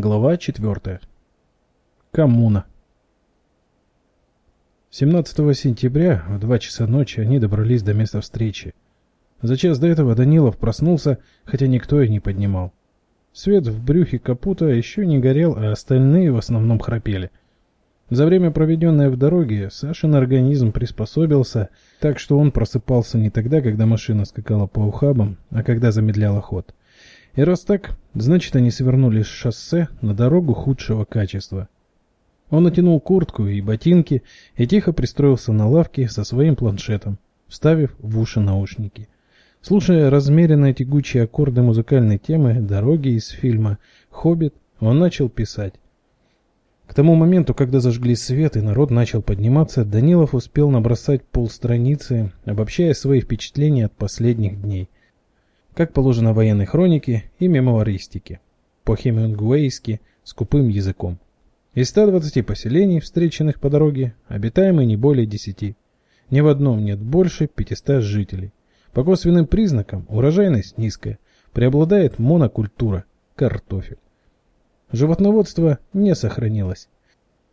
Глава 4. Коммуна. 17 сентября в 2 часа ночи они добрались до места встречи. За час до этого Данилов проснулся, хотя никто и не поднимал. Свет в брюхе капута еще не горел, а остальные в основном храпели. За время, проведенное в дороге, Сашин организм приспособился, так что он просыпался не тогда, когда машина скакала по ухабам, а когда замедляла ход. И раз так, значит они свернули с шоссе на дорогу худшего качества. Он натянул куртку и ботинки и тихо пристроился на лавке со своим планшетом, вставив в уши наушники. Слушая размеренные тягучие аккорды музыкальной темы «Дороги» из фильма «Хоббит», он начал писать. К тому моменту, когда зажгли свет и народ начал подниматься, Данилов успел набросать полстраницы, обобщая свои впечатления от последних дней – как положено военной хронике и мемуаристике, по-хемингуэйски, скупым языком. Из 120 поселений, встреченных по дороге, обитаемы не более 10. Ни в одном нет больше 500 жителей. По косвенным признакам урожайность низкая, преобладает монокультура – картофель. Животноводство не сохранилось.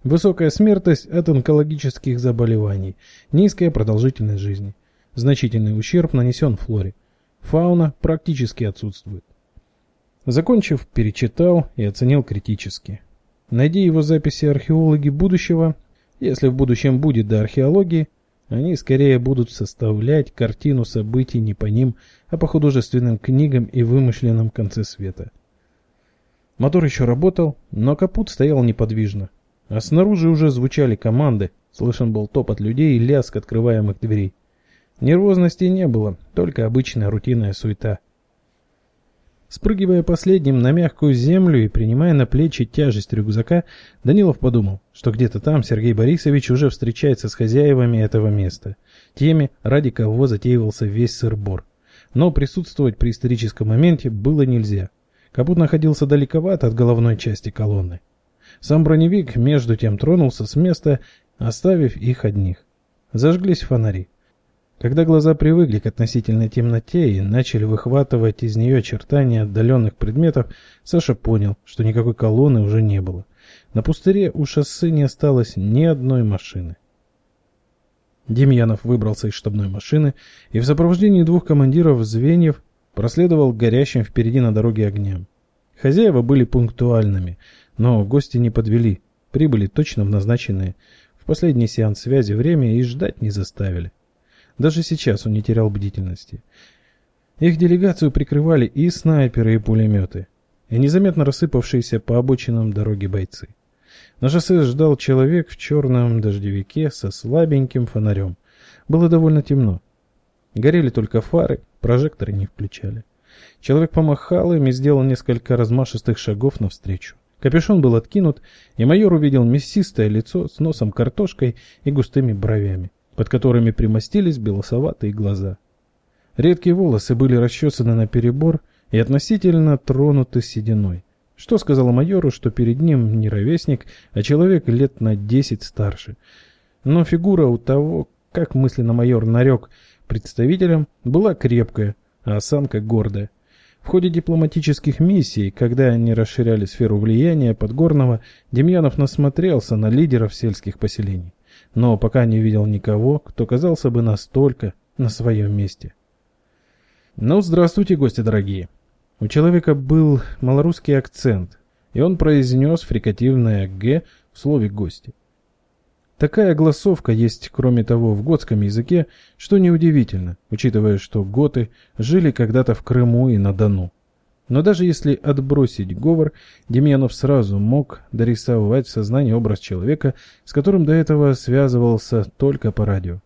Высокая смертность от онкологических заболеваний, низкая продолжительность жизни. Значительный ущерб нанесен флоре – Фауна практически отсутствует. Закончив, перечитал и оценил критически. Найди его записи археологи будущего, если в будущем будет до археологии, они скорее будут составлять картину событий не по ним, а по художественным книгам и вымышленном конце света. Мотор еще работал, но капут стоял неподвижно. А снаружи уже звучали команды, слышен был топот людей и лязг открываемых дверей. Нервозности не было, только обычная рутинная суета. Спрыгивая последним на мягкую землю и принимая на плечи тяжесть рюкзака, Данилов подумал, что где-то там Сергей Борисович уже встречается с хозяевами этого места, теми, ради кого затеивался весь сыр-бор. Но присутствовать при историческом моменте было нельзя. Капут находился далековато от головной части колонны. Сам броневик между тем тронулся с места, оставив их одних. Зажглись фонари. Когда глаза привыкли к относительной темноте и начали выхватывать из нее очертания отдаленных предметов, Саша понял, что никакой колонны уже не было. На пустыре у шоссе не осталось ни одной машины. Демьянов выбрался из штабной машины и в сопровождении двух командиров звеньев проследовал горящим впереди на дороге огням. Хозяева были пунктуальными, но гости не подвели, прибыли точно в назначенное в последний сеанс связи время и ждать не заставили. Даже сейчас он не терял бдительности. Их делегацию прикрывали и снайперы, и пулеметы, и незаметно рассыпавшиеся по обочинам дороги бойцы. На шоссе ждал человек в черном дождевике со слабеньким фонарем. Было довольно темно. Горели только фары, прожекторы не включали. Человек помахал им и сделал несколько размашистых шагов навстречу. Капюшон был откинут, и майор увидел мясистое лицо с носом картошкой и густыми бровями под которыми примостились белосоватые глаза. Редкие волосы были расчесаны на перебор и относительно тронуты сединой, что сказала майору, что перед ним не ровесник, а человек лет на десять старше. Но фигура у того, как мысленно майор нарек представителем, была крепкая, а осанка гордая. В ходе дипломатических миссий, когда они расширяли сферу влияния Подгорного, Демьянов насмотрелся на лидеров сельских поселений но пока не видел никого, кто казался бы настолько на своем месте. Ну, здравствуйте, гости дорогие. У человека был малорусский акцент, и он произнес фрикативное «г» в слове «гости». Такая гласовка есть, кроме того, в готском языке, что неудивительно, учитывая, что готы жили когда-то в Крыму и на Дону. Но даже если отбросить говор, Демьянов сразу мог дорисовать в сознании образ человека, с которым до этого связывался только по радио.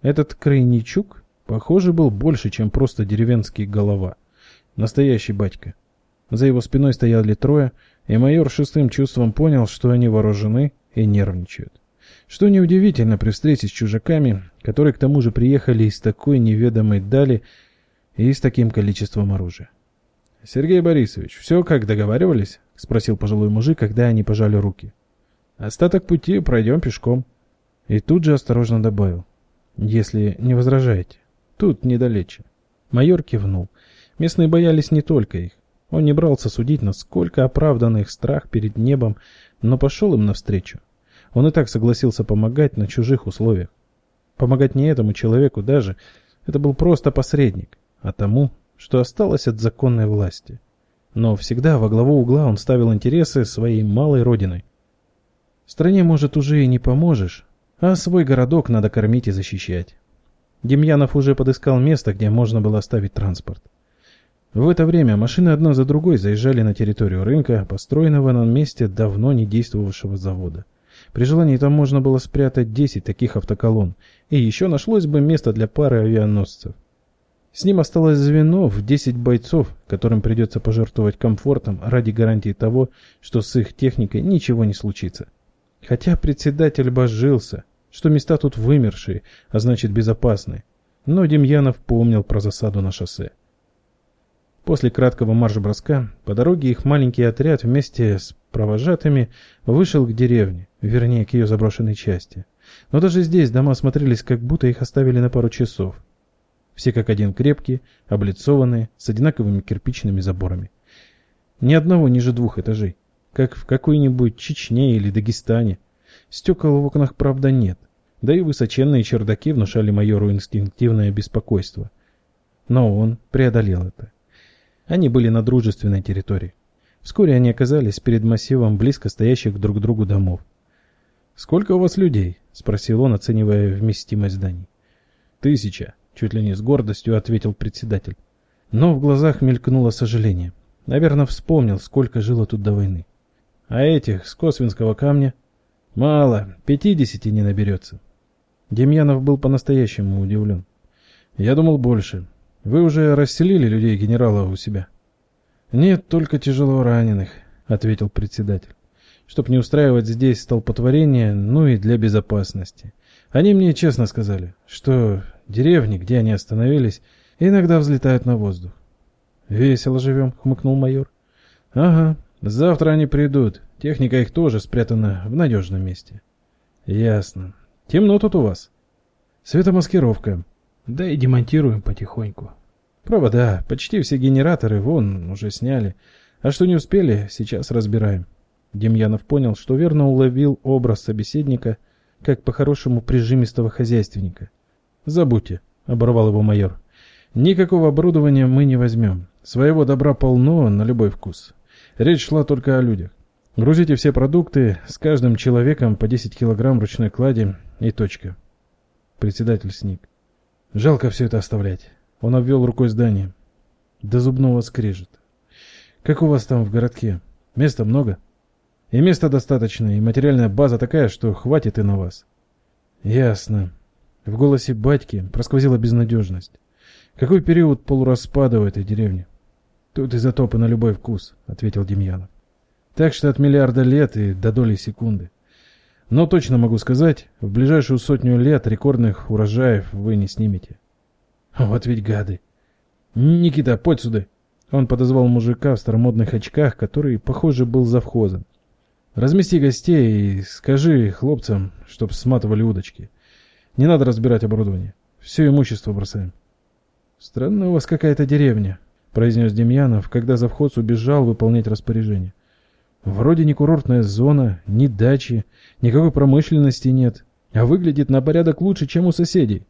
Этот Крайничук, похоже, был больше, чем просто деревенский голова. Настоящий батька. За его спиной стояли трое, и майор шестым чувством понял, что они вооружены и нервничают. Что неудивительно при встрече с чужаками, которые к тому же приехали из такой неведомой дали и с таким количеством оружия. «Сергей Борисович, все как договаривались?» — спросил пожилой мужик, когда они пожали руки. «Остаток пути пройдем пешком». И тут же осторожно добавил. «Если не возражаете. Тут недалече». Майор кивнул. Местные боялись не только их. Он не брался судить, насколько оправдан их страх перед небом, но пошел им навстречу. Он и так согласился помогать на чужих условиях. Помогать не этому человеку даже, это был просто посредник, а тому, что осталось от законной власти. Но всегда во главу угла он ставил интересы своей малой родины. Стране, может, уже и не поможешь, а свой городок надо кормить и защищать. Демьянов уже подыскал место, где можно было оставить транспорт. В это время машины одна за другой заезжали на территорию рынка, построенного на месте давно не действовавшего завода. При желании там можно было спрятать 10 таких автоколонн, и еще нашлось бы место для пары авианосцев. С ним осталось звено в 10 бойцов, которым придется пожертвовать комфортом ради гарантии того, что с их техникой ничего не случится. Хотя председатель божился, что места тут вымершие, а значит безопасные. Но Демьянов помнил про засаду на шоссе. После краткого марш-броска по дороге их маленький отряд вместе с провожатыми вышел к деревне, вернее, к ее заброшенной части. Но даже здесь дома смотрелись, как будто их оставили на пару часов. Все как один крепкие, облицованные, с одинаковыми кирпичными заборами. Ни одного ниже двух этажей, как в какой-нибудь Чечне или Дагестане. Стекол в окнах, правда, нет. Да и высоченные чердаки внушали майору инстинктивное беспокойство. Но он преодолел это. Они были на дружественной территории. Вскоре они оказались перед массивом близко стоящих друг к другу домов. «Сколько у вас людей?» — спросил он, оценивая вместимость зданий. «Тысяча», — чуть ли не с гордостью ответил председатель. Но в глазах мелькнуло сожаление. Наверное, вспомнил, сколько жило тут до войны. А этих с Косвинского камня Мало, пятидесяти не наберется. Демьянов был по-настоящему удивлен. Я думал больше. Вы уже расселили людей генерала у себя? Нет, только тяжело раненых, ответил председатель. Чтоб не устраивать здесь столпотворение, ну и для безопасности. Они мне честно сказали, что деревни, где они остановились, иногда взлетают на воздух. «Весело живем», — хмыкнул майор. «Ага, завтра они придут, Техника их тоже спрятана в надежном месте. Ясно. Темно тут у вас. Светомаскировка. Да и демонтируем потихоньку. Провода. Почти все генераторы вон уже сняли. А что не успели, сейчас разбираем. Демьянов понял, что верно уловил образ собеседника, как по-хорошему прижимистого хозяйственника. «Забудьте», — оборвал его майор. «Никакого оборудования мы не возьмем. Своего добра полно на любой вкус. Речь шла только о людях. Грузите все продукты, с каждым человеком по 10 килограмм ручной клади и точка. Председатель сник. Жалко все это оставлять. Он обвел рукой здание. До зубного скрежет. Как у вас там в городке? Места много? И места достаточно, и материальная база такая, что хватит и на вас. Ясно. В голосе батьки просквозила безнадежность. Какой период полураспада в этой деревне? Тут изотопы на любой вкус, ответил Демьянов. Так что от миллиарда лет и до доли секунды. Но точно могу сказать, в ближайшую сотню лет рекордных урожаев вы не снимете. Вот ведь гады. Никита, подь сюда. Он подозвал мужика в старомодных очках, который, похоже, был завхозом. Размести гостей и скажи хлопцам, чтоб сматывали удочки. Не надо разбирать оборудование. Все имущество бросаем. Странная у вас какая-то деревня, произнес Демьянов, когда завхоз убежал выполнять распоряжение. Вроде не курортная зона, ни дачи, никакой промышленности нет, а выглядит на порядок лучше, чем у соседей.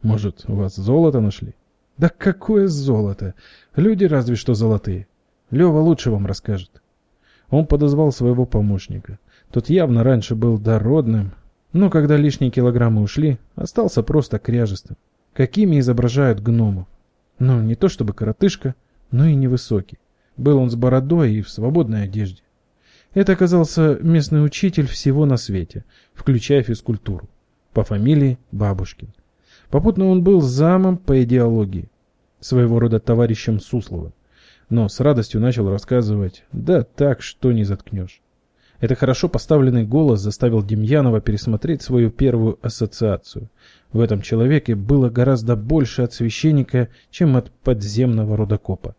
Может, у вас золото нашли? Да какое золото? Люди разве что золотые. Лева лучше вам расскажет. Он подозвал своего помощника. Тот явно раньше был дородным, но когда лишние килограммы ушли, остался просто кряжестым. Какими изображают гномов. Ну, не то чтобы коротышка, но и невысокий. Был он с бородой и в свободной одежде. Это оказался местный учитель всего на свете, включая физкультуру, по фамилии Бабушкин. Попутно он был замом по идеологии, своего рода товарищем Суслова, но с радостью начал рассказывать, да так, что не заткнешь. Это хорошо поставленный голос заставил Демьянова пересмотреть свою первую ассоциацию. В этом человеке было гораздо больше от священника, чем от подземного рудокопа.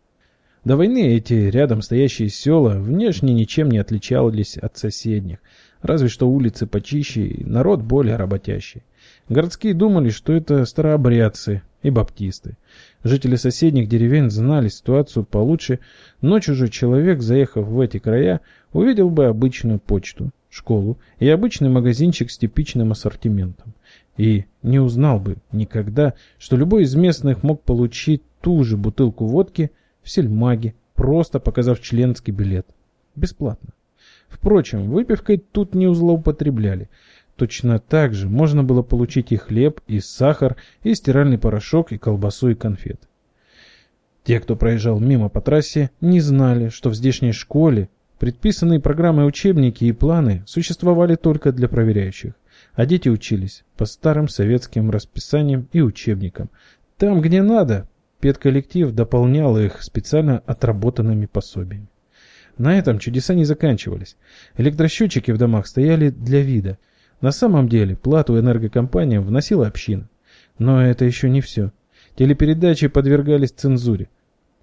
До войны эти рядом стоящие села внешне ничем не отличались от соседних, разве что улицы почище и народ более работящий. Городские думали, что это старообрядцы, и баптисты. Жители соседних деревень знали ситуацию получше, но чужой человек, заехав в эти края, увидел бы обычную почту, школу и обычный магазинчик с типичным ассортиментом. И не узнал бы никогда, что любой из местных мог получить ту же бутылку водки в сельмаге, просто показав членский билет. Бесплатно. Впрочем, выпивкой тут не злоупотребляли. Точно так же можно было получить и хлеб, и сахар, и стиральный порошок, и колбасу, и конфет. Те, кто проезжал мимо по трассе, не знали, что в здешней школе предписанные программы учебники и планы существовали только для проверяющих, а дети учились по старым советским расписаниям и учебникам. Там, где надо, педколлектив дополнял их специально отработанными пособиями. На этом чудеса не заканчивались. Электросчетчики в домах стояли для вида. На самом деле плату энергокомпаниям вносила община. Но это еще не все. Телепередачи подвергались цензуре.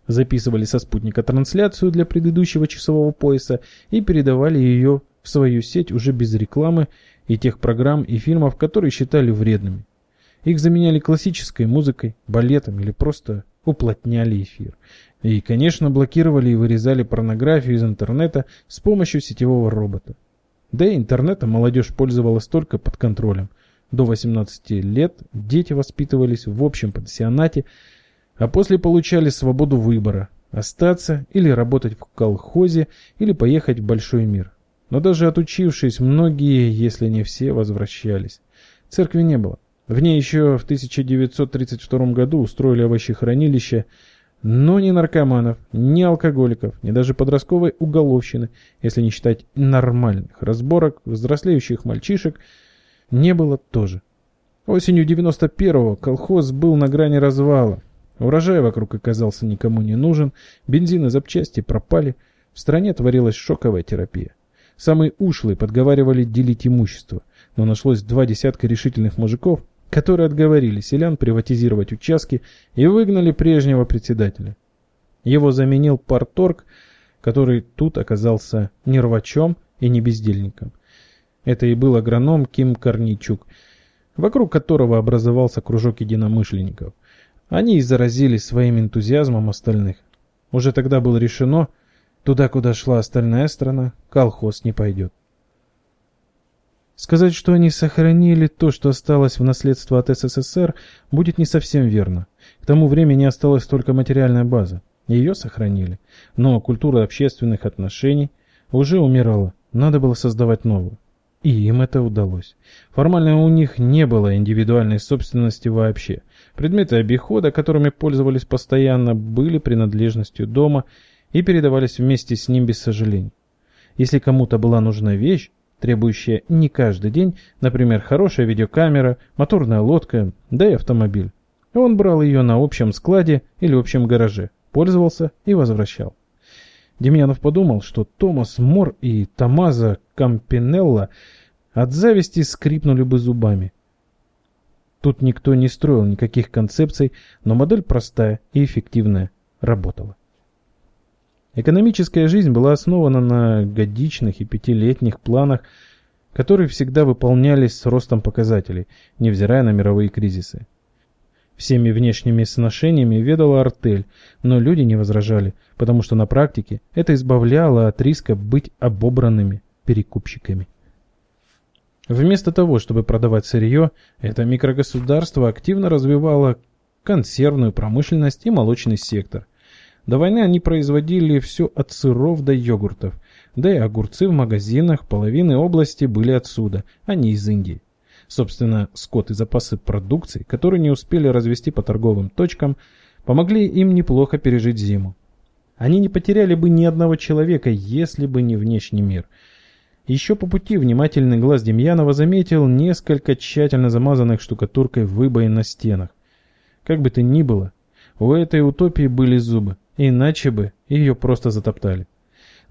Записывали со спутника трансляцию для предыдущего часового пояса и передавали ее в свою сеть уже без рекламы и тех программ и фильмов, которые считали вредными. Их заменяли классической музыкой, балетом или просто уплотняли эфир. И, конечно, блокировали и вырезали порнографию из интернета с помощью сетевого робота. Да и интернетом молодежь пользовалась только под контролем. До 18 лет дети воспитывались в общем пансионате, а после получали свободу выбора – остаться или работать в колхозе, или поехать в большой мир. Но даже отучившись, многие, если не все, возвращались. Церкви не было. В ней еще в 1932 году устроили овощехранилище, но ни наркоманов, ни алкоголиков, ни даже подростковой уголовщины, если не считать нормальных разборок взрослеющих мальчишек, не было тоже. Осенью 91-го колхоз был на грани развала. Урожай вокруг оказался никому не нужен, бензин и запчасти пропали, в стране творилась шоковая терапия. Самые ушлые подговаривали делить имущество, но нашлось два десятка решительных мужиков, которые отговорили селян приватизировать участки и выгнали прежнего председателя. Его заменил парторг, который тут оказался не рвачом и не бездельником. Это и был агроном Ким Корничук, вокруг которого образовался кружок единомышленников. Они и заразились своим энтузиазмом остальных. Уже тогда было решено, туда, куда шла остальная страна, колхоз не пойдет. Сказать, что они сохранили то, что осталось в наследство от СССР, будет не совсем верно. К тому времени осталась только материальная база. Ее сохранили. Но культура общественных отношений уже умирала. Надо было создавать новую. И им это удалось. Формально у них не было индивидуальной собственности вообще. Предметы обихода, которыми пользовались постоянно, были принадлежностью дома и передавались вместе с ним без сожалений. Если кому-то была нужна вещь, требующая не каждый день, например, хорошая видеокамера, моторная лодка, да и автомобиль. Он брал ее на общем складе или общем гараже, пользовался и возвращал. Демьянов подумал, что Томас Мор и Томазо Кампинелло от зависти скрипнули бы зубами. Тут никто не строил никаких концепций, но модель простая и эффективная работала. Экономическая жизнь была основана на годичных и пятилетних планах, которые всегда выполнялись с ростом показателей, невзирая на мировые кризисы. Всеми внешними сношениями ведала артель, но люди не возражали, потому что на практике это избавляло от риска быть обобранными перекупщиками. Вместо того, чтобы продавать сырье, это микрогосударство активно развивало консервную промышленность и молочный сектор – до войны они производили все от сыров до йогуртов, да и огурцы в магазинах половины области были отсюда, а не из Индии. Собственно, скот и запасы продукции, которые не успели развести по торговым точкам, помогли им неплохо пережить зиму. Они не потеряли бы ни одного человека, если бы не внешний мир. Еще по пути внимательный глаз Демьянова заметил несколько тщательно замазанных штукатуркой выбоин на стенах. Как бы то ни было, у этой утопии были зубы. Иначе бы ее просто затоптали.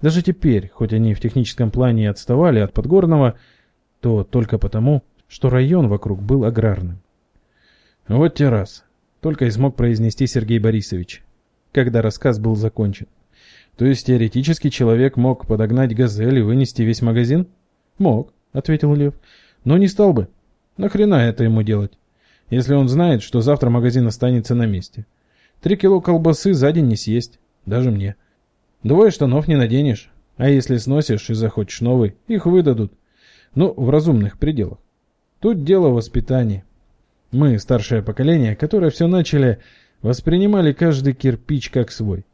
Даже теперь, хоть они в техническом плане и отставали от Подгорного, то только потому, что район вокруг был аграрным. Вот те раз, только и смог произнести Сергей Борисович, когда рассказ был закончен. То есть теоретически человек мог подогнать газель и вынести весь магазин? Мог, ответил Лев, но не стал бы. Нахрена это ему делать? если он знает, что завтра магазин останется на месте. Три кило колбасы за день не съесть, даже мне. Двое штанов не наденешь, а если сносишь и захочешь новый, их выдадут. Ну, в разумных пределах. Тут дело воспитания. Мы, старшее поколение, которое все начали, воспринимали каждый кирпич как свой.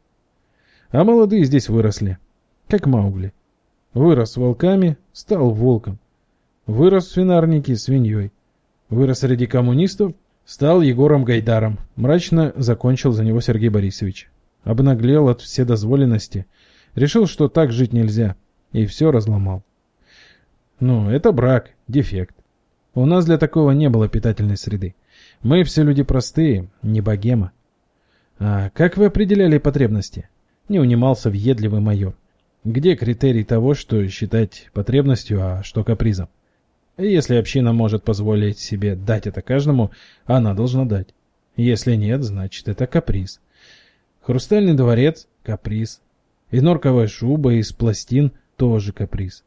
А молодые здесь выросли, как Маугли. Вырос волками, стал волком. Вырос в свинарнике свиньей. Вырос среди коммунистов, стал Егором Гайдаром. Мрачно закончил за него Сергей Борисович. Обнаглел от вседозволенности. Решил, что так жить нельзя. И все разломал. Ну, это брак, дефект. У нас для такого не было питательной среды. Мы все люди простые, не богема. А как вы определяли потребности? Не унимался въедливый майор. Где критерий того, что считать потребностью, а что капризом? Если община может позволить себе дать это каждому, она должна дать. Если нет, значит это каприз. Хрустальный дворец – каприз. И норковая шуба из пластин – тоже каприз.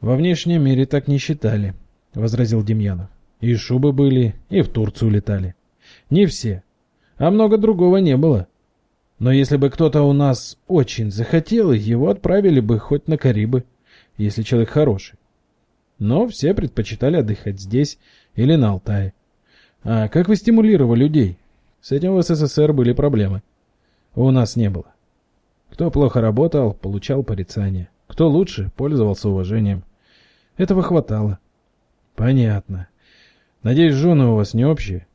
Во внешнем мире так не считали, – возразил Демьянов. И шубы были, и в Турцию летали. Не все. А много другого не было. Но если бы кто-то у нас очень захотел, его отправили бы хоть на Карибы, если человек хороший. Но все предпочитали отдыхать здесь или на Алтае. А как вы стимулировали людей? С этим в СССР были проблемы. У нас не было. Кто плохо работал, получал порицание. Кто лучше, пользовался уважением. Этого хватало. Понятно. Надеюсь, жены у вас не общие?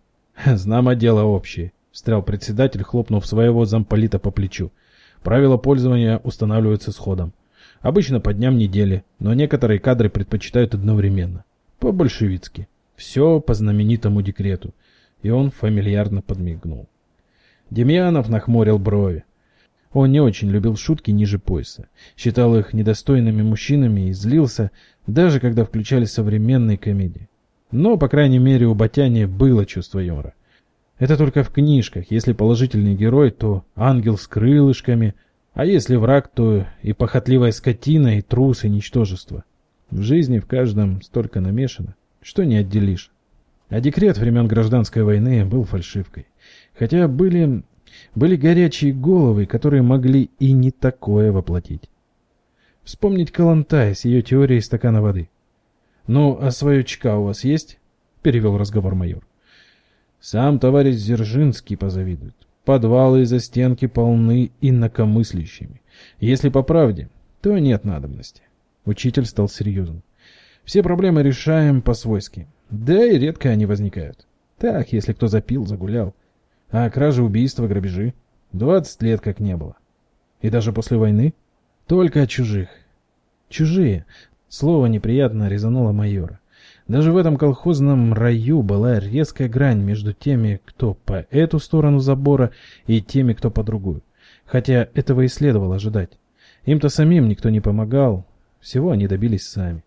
Знамо дело общие, встрял председатель, хлопнув своего замполита по плечу. Правила пользования устанавливаются сходом. Обычно по дням недели, но некоторые кадры предпочитают одновременно. По-большевицки. Все по знаменитому декрету. И он фамильярно подмигнул. Демьянов нахмурил брови. Он не очень любил шутки ниже пояса, считал их недостойными мужчинами и злился, даже когда включали современные комедии. Но, по крайней мере, у Батяни было чувство юмора. Это только в книжках. Если положительный герой, то ангел с крылышками, а если враг, то и похотливая скотина, и трус, и ничтожество. В жизни в каждом столько намешано, что не отделишь. А декрет времен гражданской войны был фальшивкой. Хотя были, были горячие головы, которые могли и не такое воплотить. Вспомнить Калантай с ее теорией стакана воды. «Ну, а свое ЧК у вас есть?» — перевел разговор майор. «Сам товарищ Зержинский позавидует. Подвалы и застенки полны инакомыслящими. Если по правде, то нет надобности. Учитель стал серьезным. Все проблемы решаем по-свойски. Да и редко они возникают. Так, если кто запил, загулял. А кражи, убийства, грабежи? Двадцать лет как не было. И даже после войны? Только от чужих. Чужие. Слово неприятно резануло майора. Даже в этом колхозном раю была резкая грань между теми, кто по эту сторону забора, и теми, кто по другую. Хотя этого и следовало ожидать. Им-то самим никто не помогал, всего они добились сами.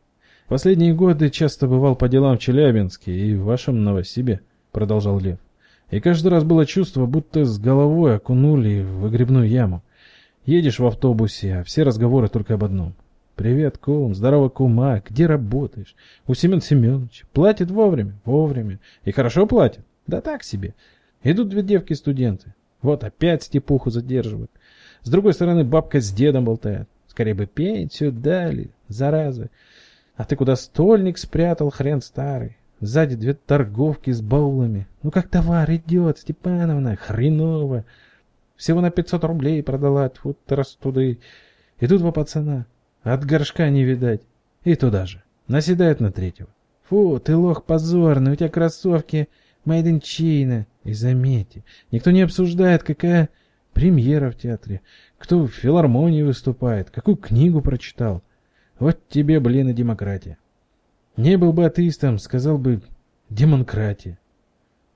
Последние годы часто бывал по делам в Челябинске и в вашем Новосибе, продолжал Лев. И каждый раз было чувство, будто с головой окунули в выгребную яму. Едешь в автобусе, а все разговоры только об одном. «Привет, кум, здорово, кума, где работаешь?» «У Семен Семеновича. Платит вовремя?» «Вовремя. И хорошо платит?» «Да так себе. Идут две девки-студенты. Вот опять степуху задерживают. С другой стороны, бабка с дедом болтает. Скорее бы пенсию дали, заразы. А ты куда стольник спрятал, хрен старый? Сзади две торговки с баулами. Ну как товар идет, Степановна, хреново. Всего на 500 рублей продала, вот раз туда и... И тут два пацана. От горшка не видать. И туда же. Наседают на третьего. Фу, ты лох позорный, у тебя кроссовки made in China. И заметьте, никто не обсуждает, какая премьера в театре, кто в филармонии выступает, какую книгу прочитал. Вот тебе, блин, и демократия. Не был бы атеистом, сказал бы демократия.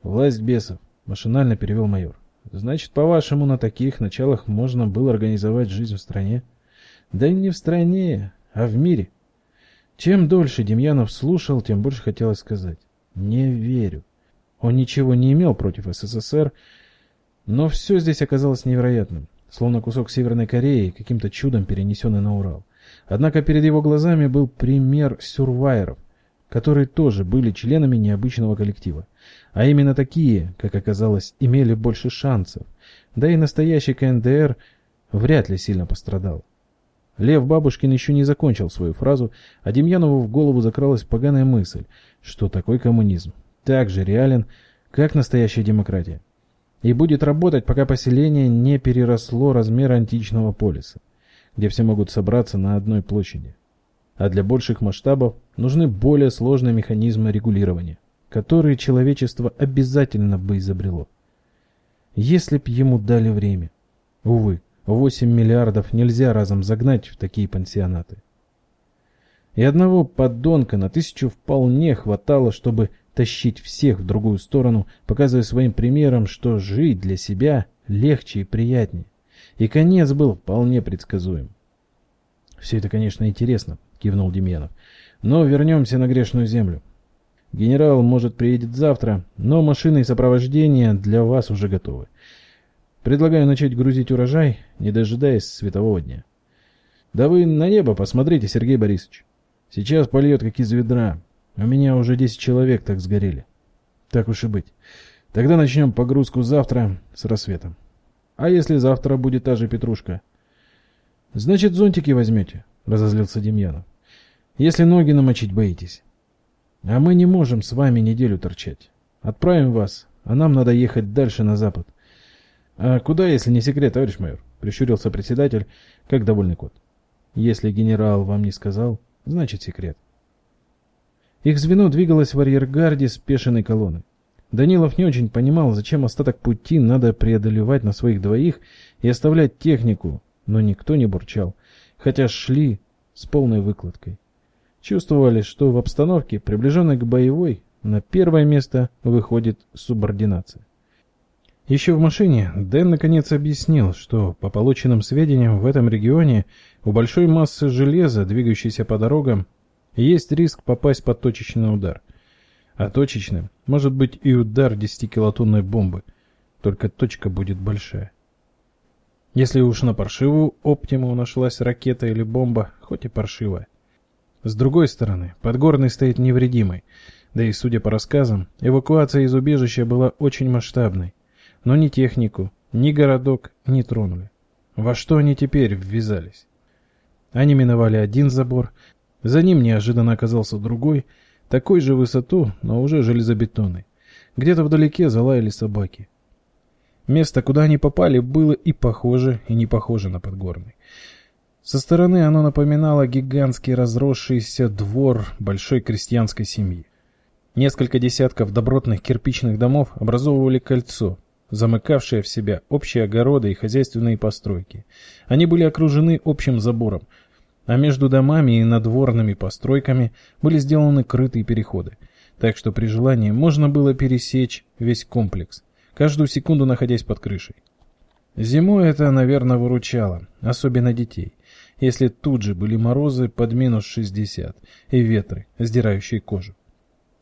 Власть бесов, машинально перевел майор. Значит, по-вашему, на таких началах можно было организовать жизнь в стране? Да и не в стране, а в мире. Чем дольше Демьянов слушал, тем больше хотелось сказать. Не верю. Он ничего не имел против СССР, но все здесь оказалось невероятным, словно кусок Северной Кореи, каким-то чудом перенесенный на Урал. Однако перед его глазами был пример сюрвайеров, которые тоже были членами необычного коллектива. А именно такие, как оказалось, имели больше шансов. Да и настоящий КНДР вряд ли сильно пострадал. Лев Бабушкин еще не закончил свою фразу, а Демьянову в голову закралась поганая мысль, что такой коммунизм так же реален, как настоящая демократия. И будет работать, пока поселение не переросло размер античного полиса, где все могут собраться на одной площади. А для больших масштабов нужны более сложные механизмы регулирования, которые человечество обязательно бы изобрело. Если б ему дали время. Увы, 8 миллиардов нельзя разом загнать в такие пансионаты. И одного подонка на тысячу вполне хватало, чтобы тащить всех в другую сторону, показывая своим примером, что жить для себя легче и приятнее. И конец был вполне предсказуем. «Все это, конечно, интересно», — кивнул Демьянов. «Но вернемся на грешную землю. Генерал, может, приедет завтра, но машины и сопровождение для вас уже готовы. Предлагаю начать грузить урожай, не дожидаясь светового дня. Да вы на небо посмотрите, Сергей Борисович. Сейчас польет как из ведра. У меня уже 10 человек так сгорели. Так уж и быть. Тогда начнем погрузку завтра с рассветом. А если завтра будет та же петрушка? Значит, зонтики возьмете, разозлился Демьянов. Если ноги намочить боитесь. А мы не можем с вами неделю торчать. Отправим вас, а нам надо ехать дальше на запад. А куда, если не секрет, товарищ майор? Прищурился председатель, как довольный кот. Если генерал вам не сказал, значит секрет. Их звено двигалось в арьергарде спешенной колонны. Данилов не очень понимал, зачем остаток пути надо преодолевать на своих двоих и оставлять технику, но никто не бурчал, хотя шли с полной выкладкой. Чувствовали, что в обстановке, приближенной к боевой, на первое место выходит субординация. Еще в машине Дэн наконец объяснил, что по полученным сведениям в этом регионе у большой массы железа, двигающейся по дорогам, есть риск попасть под точечный удар. А точечным может быть и удар 10-килотонной бомбы, только точка будет большая. Если уж на паршивую оптиму нашлась ракета или бомба, хоть и паршивая. С другой стороны, Подгорный стоит невредимой, да и, судя по рассказам, эвакуация из убежища была очень масштабной. Но ни технику, ни городок не тронули. Во что они теперь ввязались? Они миновали один забор, за ним неожиданно оказался другой, такой же высоту, но уже железобетонный. Где-то вдалеке залаяли собаки. Место, куда они попали, было и похоже, и не похоже на Подгорный. Со стороны оно напоминало гигантский разросшийся двор большой крестьянской семьи. Несколько десятков добротных кирпичных домов образовывали кольцо, замыкавшее в себя общие огороды и хозяйственные постройки. Они были окружены общим забором, а между домами и надворными постройками были сделаны крытые переходы, так что при желании можно было пересечь весь комплекс, каждую секунду находясь под крышей. Зимой это, наверное, выручало, особенно детей если тут же были морозы под минус 60 и ветры, сдирающие кожу.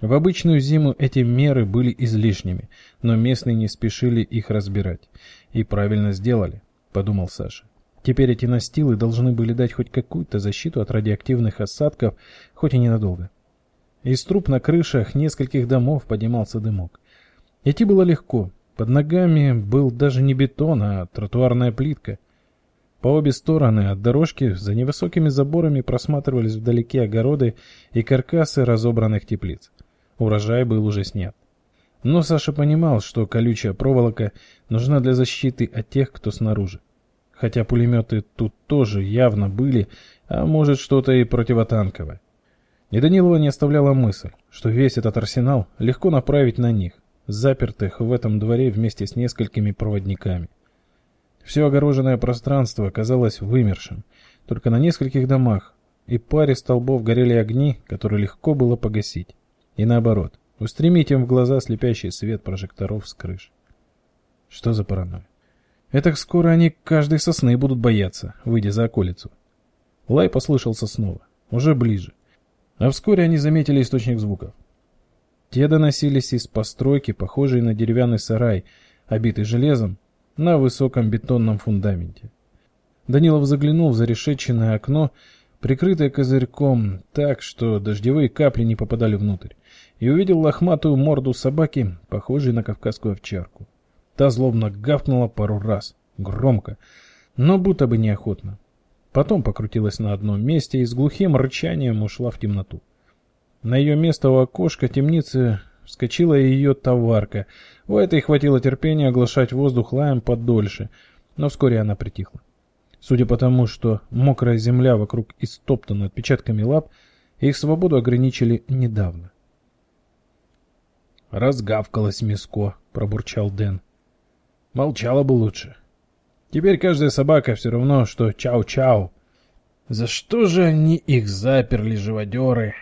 В обычную зиму эти меры были излишними, но местные не спешили их разбирать. И правильно сделали, подумал Саша. Теперь эти настилы должны были дать хоть какую-то защиту от радиоактивных осадков, хоть и ненадолго. Из труб на крышах нескольких домов поднимался дымок. Идти было легко. Под ногами был даже не бетон, а тротуарная плитка. По обе стороны от дорожки за невысокими заборами просматривались вдалеке огороды и каркасы разобранных теплиц. Урожай был уже снят. Но Саша понимал, что колючая проволока нужна для защиты от тех, кто снаружи. Хотя пулеметы тут тоже явно были, а может что-то и противотанковое. И Данилова не оставляла мысль, что весь этот арсенал легко направить на них, запертых в этом дворе вместе с несколькими проводниками. Все огороженное пространство казалось вымершим. Только на нескольких домах и паре столбов горели огни, которые легко было погасить. И наоборот, устремить им в глаза слепящий свет прожекторов с крыш. Что за паранойя? Это скоро они каждой сосны будут бояться, выйдя за околицу. Лай послышался снова, уже ближе. А вскоре они заметили источник звуков. Те доносились из постройки, похожей на деревянный сарай, обитый железом, на высоком бетонном фундаменте. Данилов заглянул в зарешеченное окно, прикрытое козырьком так, что дождевые капли не попадали внутрь, и увидел лохматую морду собаки, похожей на кавказскую овчарку. Та злобно гавкнула пару раз, громко, но будто бы неохотно. Потом покрутилась на одном месте и с глухим рычанием ушла в темноту. На ее место у окошка темницы вскочила ее товарка. У этой хватило терпения оглашать воздух лаем подольше, но вскоре она притихла. Судя по тому, что мокрая земля вокруг истоптана отпечатками лап, их свободу ограничили недавно. «Разгавкалась миско», — пробурчал Дэн. «Молчала бы лучше. Теперь каждая собака все равно, что чау-чау. За что же они их заперли, живодеры?»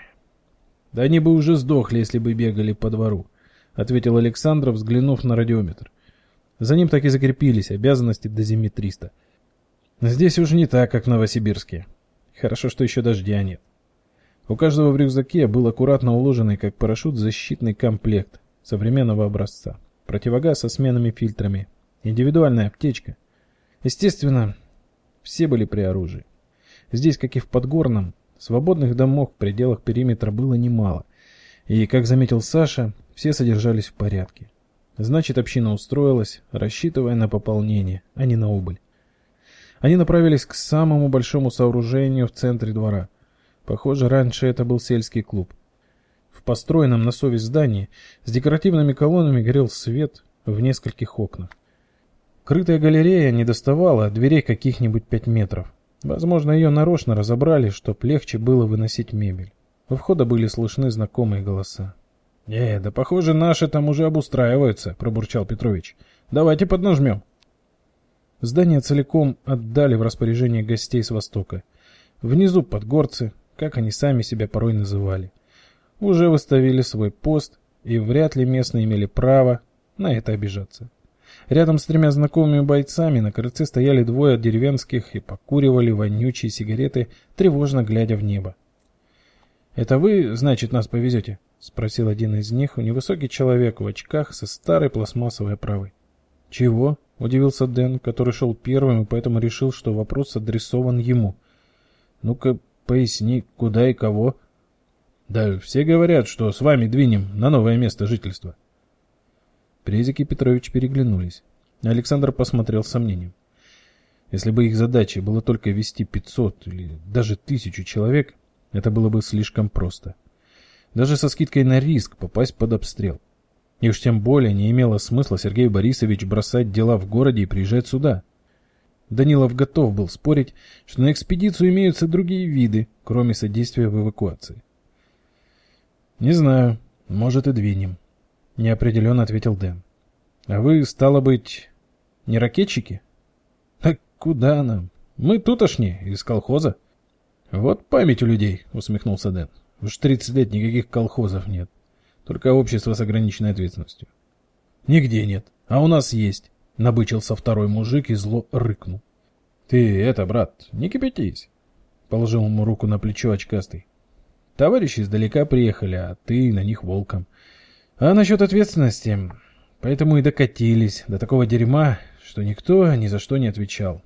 «Да они бы уже сдохли, если бы бегали по двору», — ответил Александр, взглянув на радиометр. За ним так и закрепились обязанности до зимметриста. Здесь уже не так, как в Новосибирске. Хорошо, что еще дождя нет. У каждого в рюкзаке был аккуратно уложенный, как парашют, защитный комплект современного образца. Противогаз со сменными фильтрами. Индивидуальная аптечка. Естественно, все были при оружии. Здесь, как и в Подгорном, свободных домов в пределах периметра было немало. И, как заметил Саша, все содержались в порядке. Значит, община устроилась, рассчитывая на пополнение, а не на убыль. Они направились к самому большому сооружению в центре двора. Похоже, раньше это был сельский клуб. В построенном на совесть здании с декоративными колоннами горел свет в нескольких окнах. Крытая галерея не доставала дверей каких-нибудь пять метров. Возможно, ее нарочно разобрали, чтоб легче было выносить мебель. У входа были слышны знакомые голоса. «Э, да похоже, наши там уже обустраиваются», — пробурчал Петрович. «Давайте поднажмем». Здание целиком отдали в распоряжение гостей с Востока. Внизу подгорцы, как они сами себя порой называли, уже выставили свой пост, и вряд ли местные имели право на это обижаться. Рядом с тремя знакомыми бойцами на крыльце стояли двое деревенских и покуривали вонючие сигареты, тревожно глядя в небо. «Это вы, значит, нас повезете?» — спросил один из них, невысокий человек в очках со старой пластмассовой оправой. «Чего?» — удивился Дэн, который шел первым и поэтому решил, что вопрос адресован ему. «Ну-ка, поясни, куда и кого?» «Да все говорят, что с вами двинем на новое место жительства». Презик и Петрович переглянулись. Александр посмотрел с сомнением. Если бы их задачей было только вести 500 или даже тысячу человек, это было бы слишком просто. Даже со скидкой на риск попасть под обстрел. И уж тем более не имело смысла Сергей Борисович бросать дела в городе и приезжать сюда. Данилов готов был спорить, что на экспедицию имеются другие виды, кроме содействия в эвакуации. «Не знаю, может и двинем», — неопределенно ответил Дэн. «А вы, стало быть, не ракетчики?» «Так куда нам? Мы тутошние, из колхоза». «Вот память у людей», — усмехнулся Дэн. «Уж тридцать лет никаких колхозов нет». Только общество с ограниченной ответственностью. Нигде нет. А у нас есть. Набычился второй мужик и зло рыкнул. Ты это, брат, не кипятись. Положил ему руку на плечо очкастый. Товарищи издалека приехали, а ты на них волком. А насчет ответственности, поэтому и докатились до такого дерьма, что никто ни за что не отвечал.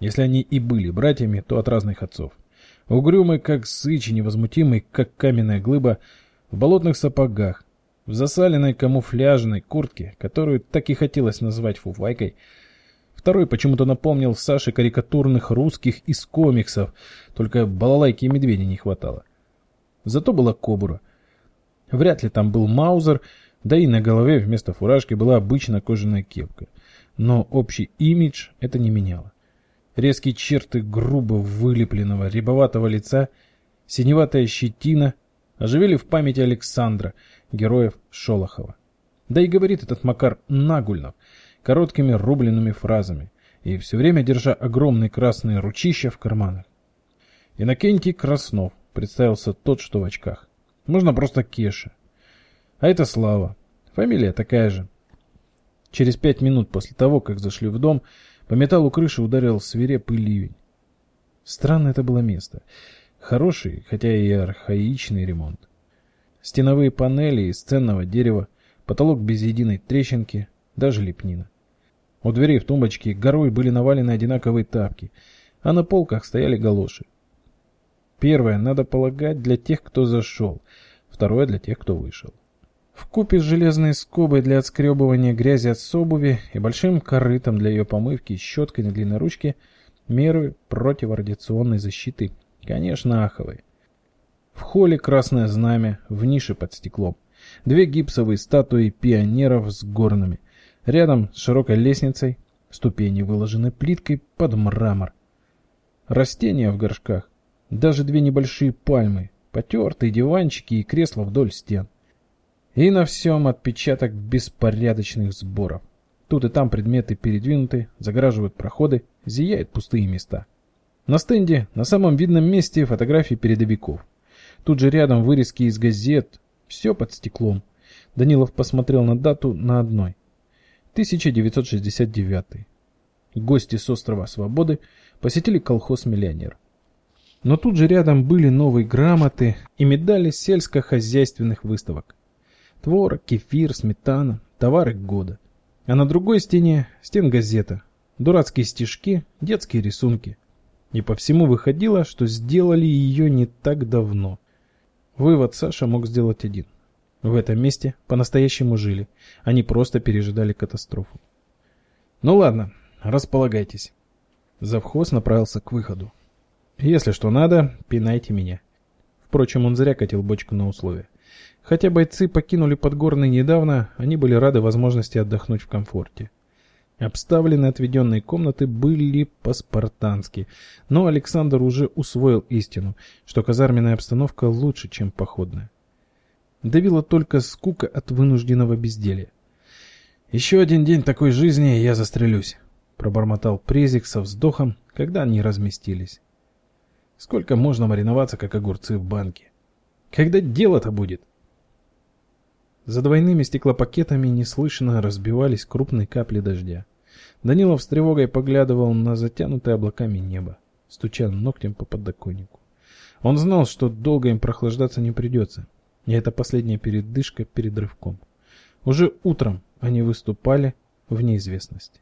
Если они и были братьями, то от разных отцов. Угрюмый, как сыч, и невозмутимый, как каменная глыба, в болотных сапогах, в засаленной камуфляжной куртке, которую так и хотелось назвать фуфайкой. Второй почему-то напомнил Саше карикатурных русских из комиксов, только балалайки и медведя не хватало. Зато была кобура. Вряд ли там был маузер, да и на голове вместо фуражки была обычная кожаная кепка. Но общий имидж это не меняло. Резкие черты грубо вылепленного рябоватого лица, синеватая щетина, оживили в памяти Александра, героев Шолохова. Да и говорит этот Макар Нагульнов, короткими рубленными фразами, и все время держа огромные красные ручища в карманах. Иннокентий Краснов, представился тот, что в очках. Можно просто Кеша. А это Слава. Фамилия такая же. Через пять минут после того, как зашли в дом, по металлу крыши ударил свирепый ливень. Странно это было место. Хороший, хотя и архаичный ремонт. Стеновые панели из ценного дерева, потолок без единой трещинки, даже лепнина. У дверей в тумбочке горой были навалены одинаковые тапки, а на полках стояли галоши. Первое, надо полагать, для тех, кто зашел. Второе, для тех, кто вышел. В купе с железной скобой для отскребывания грязи от обуви и большим корытом для ее помывки, щеткой на длинной ручке, меры противорадиационной защиты, конечно, аховые. В холле красное знамя, в нише под стеклом. Две гипсовые статуи пионеров с горнами. Рядом с широкой лестницей, ступени выложены плиткой под мрамор. Растения в горшках, даже две небольшие пальмы, потертые диванчики и кресла вдоль стен. И на всем отпечаток беспорядочных сборов. Тут и там предметы передвинуты, загораживают проходы, зияют пустые места. На стенде, на самом видном месте, фотографии передовиков. Тут же рядом вырезки из газет, все под стеклом. Данилов посмотрел на дату на одной. 1969. Гости с острова Свободы посетили колхоз «Миллионер». Но тут же рядом были новые грамоты и медали сельскохозяйственных выставок. Творог, кефир, сметана, товары года. А на другой стене стен газета. Дурацкие стишки, детские рисунки. И по всему выходило, что сделали ее не так давно. Вывод Саша мог сделать один. В этом месте по-настоящему жили, они просто пережидали катастрофу. Ну ладно, располагайтесь. Завхоз направился к выходу. Если что надо, пинайте меня. Впрочем, он зря катил бочку на условия. Хотя бойцы покинули Подгорный недавно, они были рады возможности отдохнуть в комфорте. Обставлены отведенные комнаты были по-спартански, но Александр уже усвоил истину, что казарменная обстановка лучше, чем походная. Давила только скука от вынужденного безделья. «Еще один день такой жизни, и я застрелюсь», — пробормотал Презик со вздохом, когда они разместились. Сколько можно мариноваться, как огурцы в банке? Когда дело-то будет? За двойными стеклопакетами неслышно разбивались крупные капли дождя. Данилов с тревогой поглядывал на затянутое облаками небо, стуча ногтем по подоконнику. Он знал, что долго им прохлаждаться не придется, и это последняя передышка перед рывком. Уже утром они выступали в неизвестности.